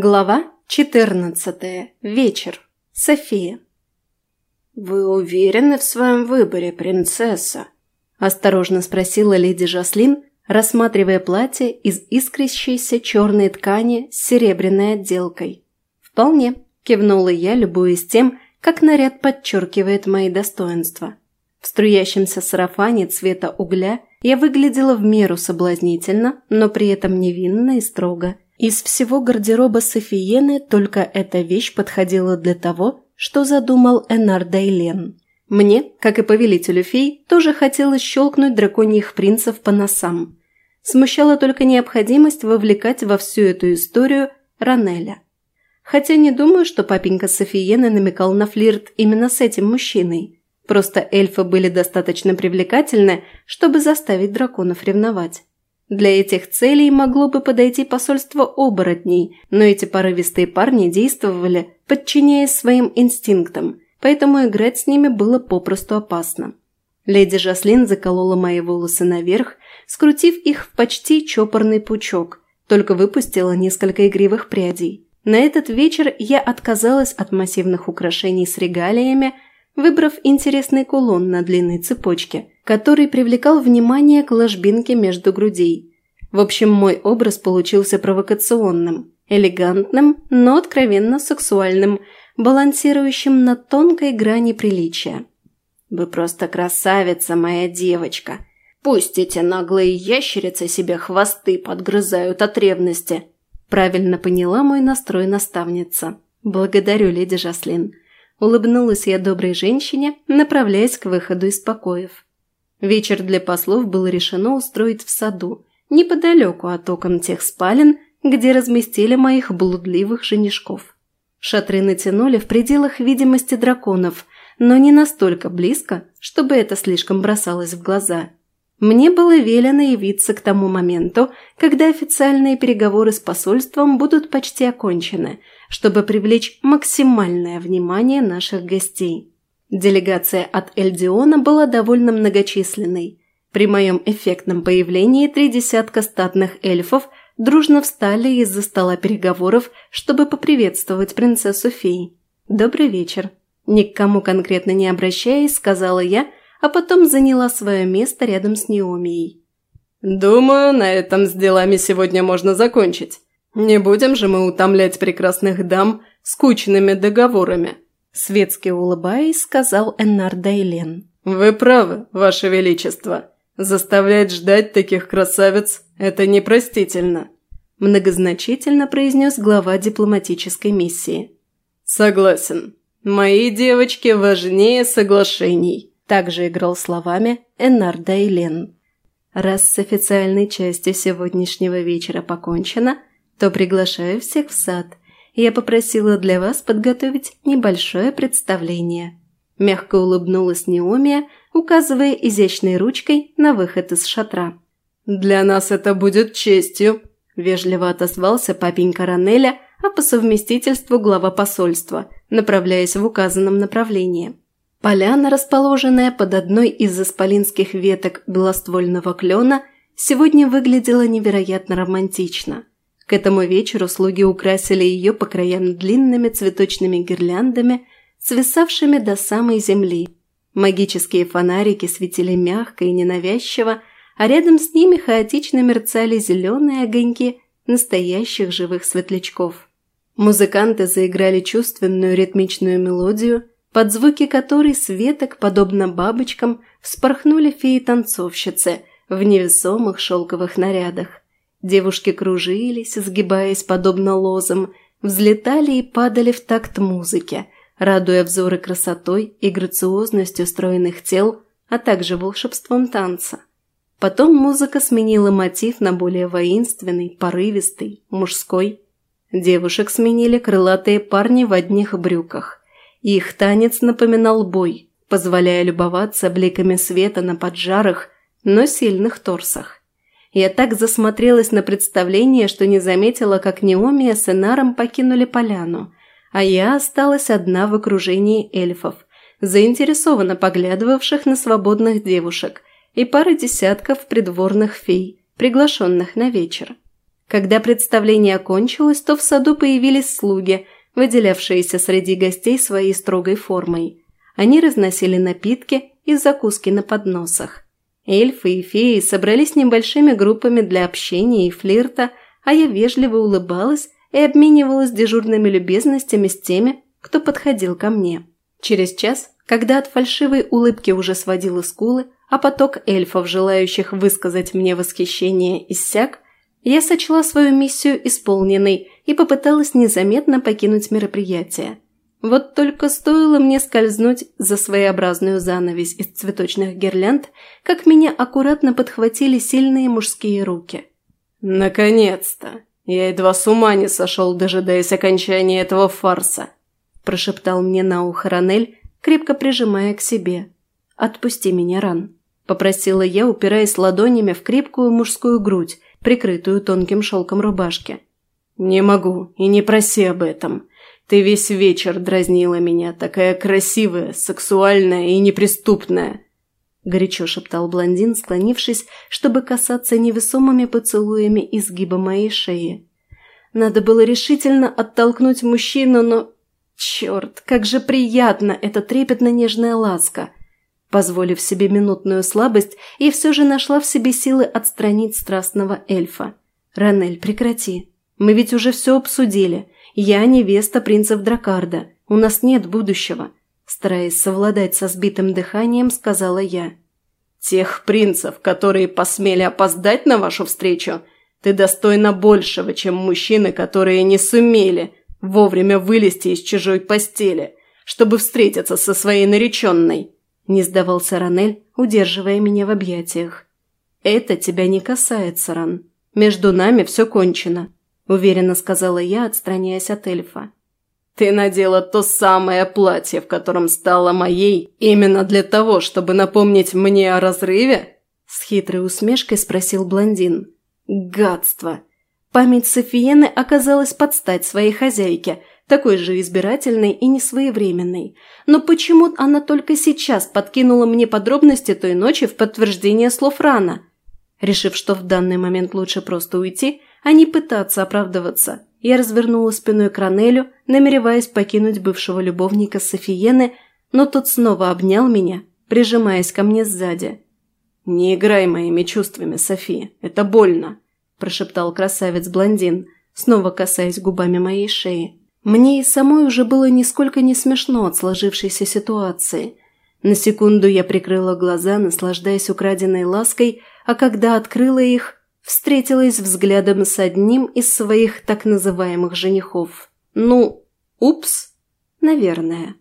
Глава 14. Вечер. София. «Вы уверены в своем выборе, принцесса?» – осторожно спросила леди Жаслин, рассматривая платье из искрящейся черной ткани с серебряной отделкой. «Вполне», – кивнула я, любуясь тем, как наряд подчеркивает мои достоинства. В струящемся сарафане цвета угля я выглядела в меру соблазнительно, но при этом невинно и строго – из всего гардероба Софиены только эта вещь подходила для того, что задумал Энар Дайлен. Мне, как и повелителю фей, тоже хотелось щелкнуть драконьих принцев по носам. Смущала только необходимость вовлекать во всю эту историю Ранеля. Хотя не думаю, что папенька Софиены намекал на флирт именно с этим мужчиной. Просто эльфы были достаточно привлекательны, чтобы заставить драконов ревновать. Для этих целей могло бы подойти посольство оборотней, но эти порывистые парни действовали, подчиняясь своим инстинктам, поэтому играть с ними было попросту опасно. Леди Жаслин заколола мои волосы наверх, скрутив их в почти чопорный пучок, только выпустила несколько игривых прядей. На этот вечер я отказалась от массивных украшений с регалиями, выбрав интересный кулон на длинной цепочке – который привлекал внимание к ложбинке между грудей. В общем, мой образ получился провокационным, элегантным, но откровенно сексуальным, балансирующим на тонкой грани приличия. «Вы просто красавица, моя девочка!» Пусть эти наглые ящерицы себе хвосты подгрызают от ревности. Правильно поняла мой настрой наставница. Благодарю, леди Жаслин. Улыбнулась я доброй женщине, направляясь к выходу из покоев. Вечер для послов было решено устроить в саду, неподалеку от окон тех спален, где разместили моих блудливых женишков. Шатры натянули в пределах видимости драконов, но не настолько близко, чтобы это слишком бросалось в глаза. Мне было велено явиться к тому моменту, когда официальные переговоры с посольством будут почти окончены, чтобы привлечь максимальное внимание наших гостей. Делегация от Эльдиона была довольно многочисленной. При моем эффектном появлении три десятка статных эльфов дружно встали из-за стола переговоров, чтобы поприветствовать принцессу фей. «Добрый вечер». Ни к кому конкретно не обращаясь, сказала я, а потом заняла свое место рядом с Неомией. «Думаю, на этом с делами сегодня можно закончить. Не будем же мы утомлять прекрасных дам скучными договорами», Светски улыбаясь, сказал Эннар Дейлен. «Вы правы, Ваше Величество. Заставлять ждать таких красавиц – это непростительно», многозначительно произнес глава дипломатической миссии. «Согласен. Мои девочки важнее соглашений», также играл словами Эннар Дейлен. Раз с официальной частью сегодняшнего вечера покончено, то приглашаю всех в сад – я попросила для вас подготовить небольшое представление». Мягко улыбнулась Неомия, указывая изящной ручкой на выход из шатра. «Для нас это будет честью», – вежливо отозвался папенька Ранеля, а по совместительству глава посольства, направляясь в указанном направлении. Поляна, расположенная под одной из исполинских веток белоствольного клена, сегодня выглядела невероятно романтично. К этому вечеру слуги украсили ее по краям длинными цветочными гирляндами, свисавшими до самой земли. Магические фонарики светили мягко и ненавязчиво, а рядом с ними хаотично мерцали зеленые огоньки настоящих живых светлячков. Музыканты заиграли чувственную ритмичную мелодию, под звуки которой светок, подобно бабочкам, вспорхнули феи-танцовщицы в невесомых шелковых нарядах. Девушки кружились, сгибаясь подобно лозам, взлетали и падали в такт музыки, радуя взоры красотой и грациозностью стройных тел, а также волшебством танца. Потом музыка сменила мотив на более воинственный, порывистый, мужской. Девушек сменили крылатые парни в одних брюках. Их танец напоминал бой, позволяя любоваться бликами света на поджарых, но сильных торсах. Я так засмотрелась на представление, что не заметила, как Неомия с Энаром покинули поляну, а я осталась одна в окружении эльфов, заинтересованно поглядывавших на свободных девушек и пары десятков придворных фей, приглашенных на вечер. Когда представление окончилось, то в саду появились слуги, выделявшиеся среди гостей своей строгой формой. Они разносили напитки и закуски на подносах. Эльфы и феи собрались небольшими группами для общения и флирта, а я вежливо улыбалась и обменивалась дежурными любезностями с теми, кто подходил ко мне. Через час, когда от фальшивой улыбки уже сводила скулы, а поток эльфов, желающих высказать мне восхищение, иссяк, я сочла свою миссию исполненной и попыталась незаметно покинуть мероприятие. Вот только стоило мне скользнуть за своеобразную занавесь из цветочных гирлянд, как меня аккуратно подхватили сильные мужские руки. «Наконец-то! Я едва с ума не сошел, дожидаясь окончания этого фарса!» – прошептал мне на ухо Ранель, крепко прижимая к себе. «Отпусти меня, Ран», – попросила я, упираясь ладонями в крепкую мужскую грудь, прикрытую тонким шелком рубашки. «Не могу, и не проси об этом. Ты весь вечер дразнила меня, такая красивая, сексуальная и неприступная!» Горячо шептал блондин, склонившись, чтобы касаться невесомыми поцелуями изгиба моей шеи. Надо было решительно оттолкнуть мужчину, но... Черт, как же приятно эта трепетно-нежная ласка! Позволив себе минутную слабость, и все же нашла в себе силы отстранить страстного эльфа. «Ранель, прекрати. Мы ведь уже все обсудили. Я невеста принцев Дракарда. У нас нет будущего», стараясь совладать со сбитым дыханием, сказала я. «Тех принцев, которые посмели опоздать на вашу встречу, ты достойна большего, чем мужчины, которые не сумели вовремя вылезти из чужой постели, чтобы встретиться со своей нареченной», не сдавался Ранель, удерживая меня в объятиях. «Это тебя не касается, Ран. Между нами все кончено уверенно сказала я, отстраняясь от эльфа. «Ты надела то самое платье, в котором стала моей, именно для того, чтобы напомнить мне о разрыве?» С хитрой усмешкой спросил блондин. «Гадство!» Память Софиены оказалась под стать своей хозяйке, такой же избирательной и несвоевременной. Но почему она только сейчас подкинула мне подробности той ночи в подтверждение слов Рана? Решив, что в данный момент лучше просто уйти, а не пытаться оправдываться. Я развернула спиной к Ранелю, намереваясь покинуть бывшего любовника Софиены, но тот снова обнял меня, прижимаясь ко мне сзади. «Не играй моими чувствами, Софи, это больно», – прошептал красавец-блондин, снова касаясь губами моей шеи. Мне и самой уже было нисколько не смешно от сложившейся ситуации. На секунду я прикрыла глаза, наслаждаясь украденной лаской, а когда открыла их, встретилась взглядом с одним из своих так называемых женихов. Ну, упс, наверное.